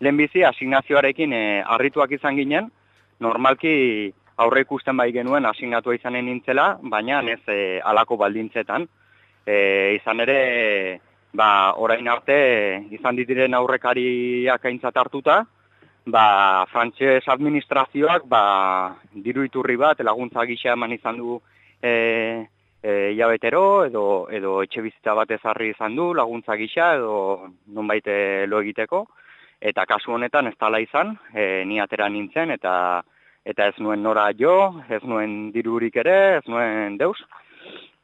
lehenbizi asignazioarekin e, arrituak izan ginen, normalki aurre ikusten bai genuen asignatua izanen nintzela, baina ez e, alako baldintzetan. E, izan ere, ba, orain arte izan ditiren aurrekariak aintzat hartuta, ba, frantxez administrazioak ba, diru iturri bat laguntza gisa eman izan du e, e, jabetero edo, edo etxe bizitza bat ezarri izan du laguntza gisa edo nonbait e, lo egiteko. Eta kasu honetan ez tala izan, e, ni atera nintzen eta eta ez nuen nora jo, ez nuen dirurik ere, ez nuen deus.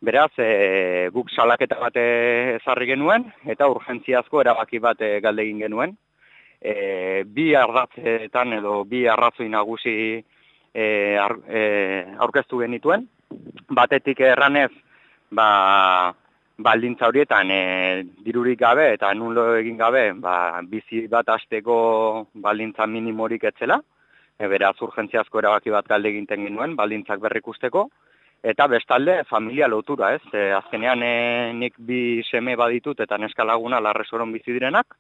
Beraz, e, guk salaketa bat ezarri genuen eta urgentziazko erabaki bat e, galdegin genuen. E, bi ardatzetan edo bi arrazoi nagusi e, e, aurkeztu genituen. Batetik erranez, ba, baldintza horietan e, dirurik gabe eta nulo egin gabe ba, bizi bat azteko baldintza minimorik etzela. E, beraz, urgentziazko erabaki bat galde eginten genuen, baldintzak berrikusteko. Eta bestalde, familia lotura, ez? E, azkenean e, nik bi seme baditut eta neskalaguna larresoron bizi direnak,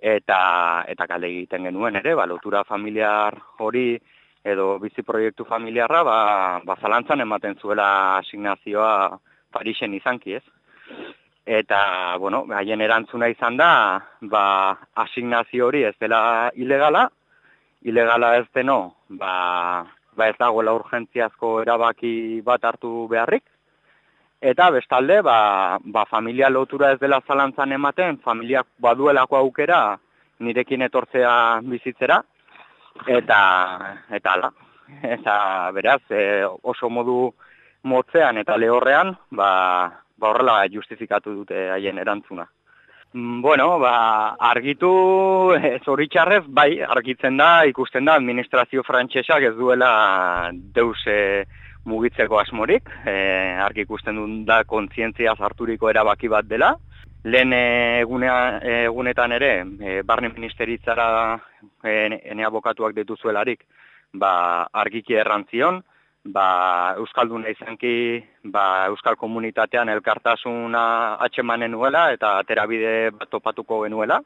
eta, eta kale egiten genuen ere, ba, lotura familiar hori edo bizi proiektu familiarra, ba, ba zalantzan ematen zuela asignazioa Parisen izanki, ez? Eta, bueno, haien erantzuna izan da, ba, asignazio hori ez dela ilegala, ilegala ez deno, ba, ba ez dagoela urgentziazko erabaki bat hartu beharrik. Eta bestalde, ba, ba familia lotura ez dela zalantzan ematen, familiak baduelako aukera nirekin etortzea bizitzera. Eta, eta ala, eta beraz, e, oso modu motzean eta lehorrean, ba, ba horrela justifikatu dute haien erantzuna. Mm, bueno, ba, argitu zoritxarrez, bai, argitzen da, ikusten da, administrazio frantsesak ez duela deuse mugitzeko asmorik, e, argi ikusten du da kontzientzia zarturiko erabaki bat dela. Lehen egunea, egunetan ere, e, barne ministeritzara e, ene abokatuak dituzuelarik, ba, argiki errantzion, ba, Euskalduna izanki ba, Euskal Komunitatean elkartasuna atxemanen nuela eta aterabide bat topatuko genuela.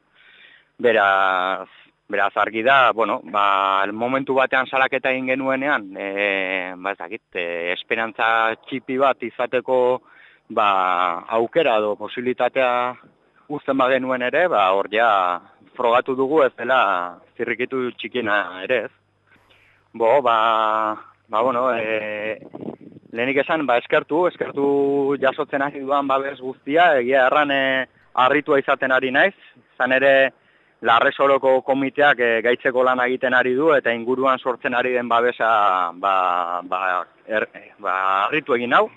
Beraz, beraz argi da, bueno, ba, momentu batean salaketa egin genuenean, e, ba, ez dakit, e, esperantza txipi bat izateko ba, aukera edo posibilitatea uzten ba genuen ere, ba, hor ja, frogatu dugu ez dela zirrikitu txikina ere ez. Bo, ba, ba, bueno, e, lehenik esan, ba, eskertu, eskertu jasotzen ari duan babes guztia, egia erran e, arritua izaten ari naiz, zan ere, larresoroko komiteak e, gaitzeko lan egiten ari du, eta inguruan sortzen ari den babesa, ba, ba, er, ba, arritu egin hau.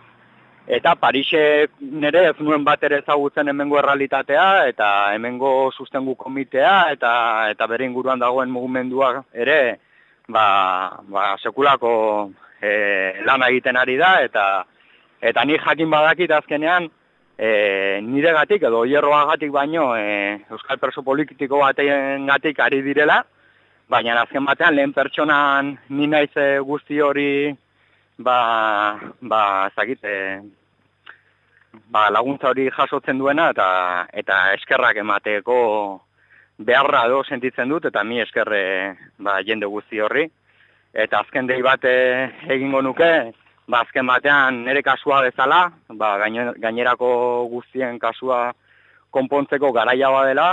Eta Parise nire ez nuen bat ere ezagutzen hemengo errealitatea, eta hemengo sustengu komitea, eta, eta bere inguruan dagoen mugimendua ere, ba, ba sekulako e, lana egiten ari da, eta eta ni jakin badakit azkenean e, nire gatik edo hierroa gatik baino e, Euskal Perso Politiko batean gatik ari direla, baina azken batean lehen pertsonan ni naiz e, guzti hori ba, ba ezagit, e, ba, laguntza hori jasotzen duena eta eta eskerrak emateko beharra do sentitzen dut, eta mi eskerre ba, jende guzti horri. Eta azken dei bat eh, egingo nuke, ba, azken batean nire kasua bezala, ba, gainerako guztien kasua konpontzeko garaia dela,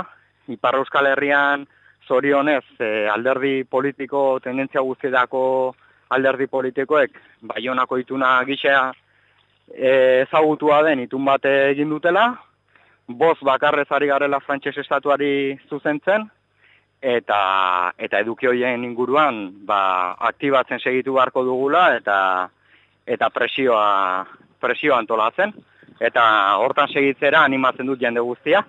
Iparra Euskal Herrian zorionez e, alderdi politiko, tendentzia guztietako alderdi politikoek, baionako ituna gixea e, ezagutua den itun bat egin dutela, boz bakarrez ari garela frantses estatuari zuzentzen, eta eta eduki hoien inguruan ba, aktibatzen segitu beharko dugula eta eta presioa presioa antolatzen. Eta hortan segitzera animatzen dut jende guztia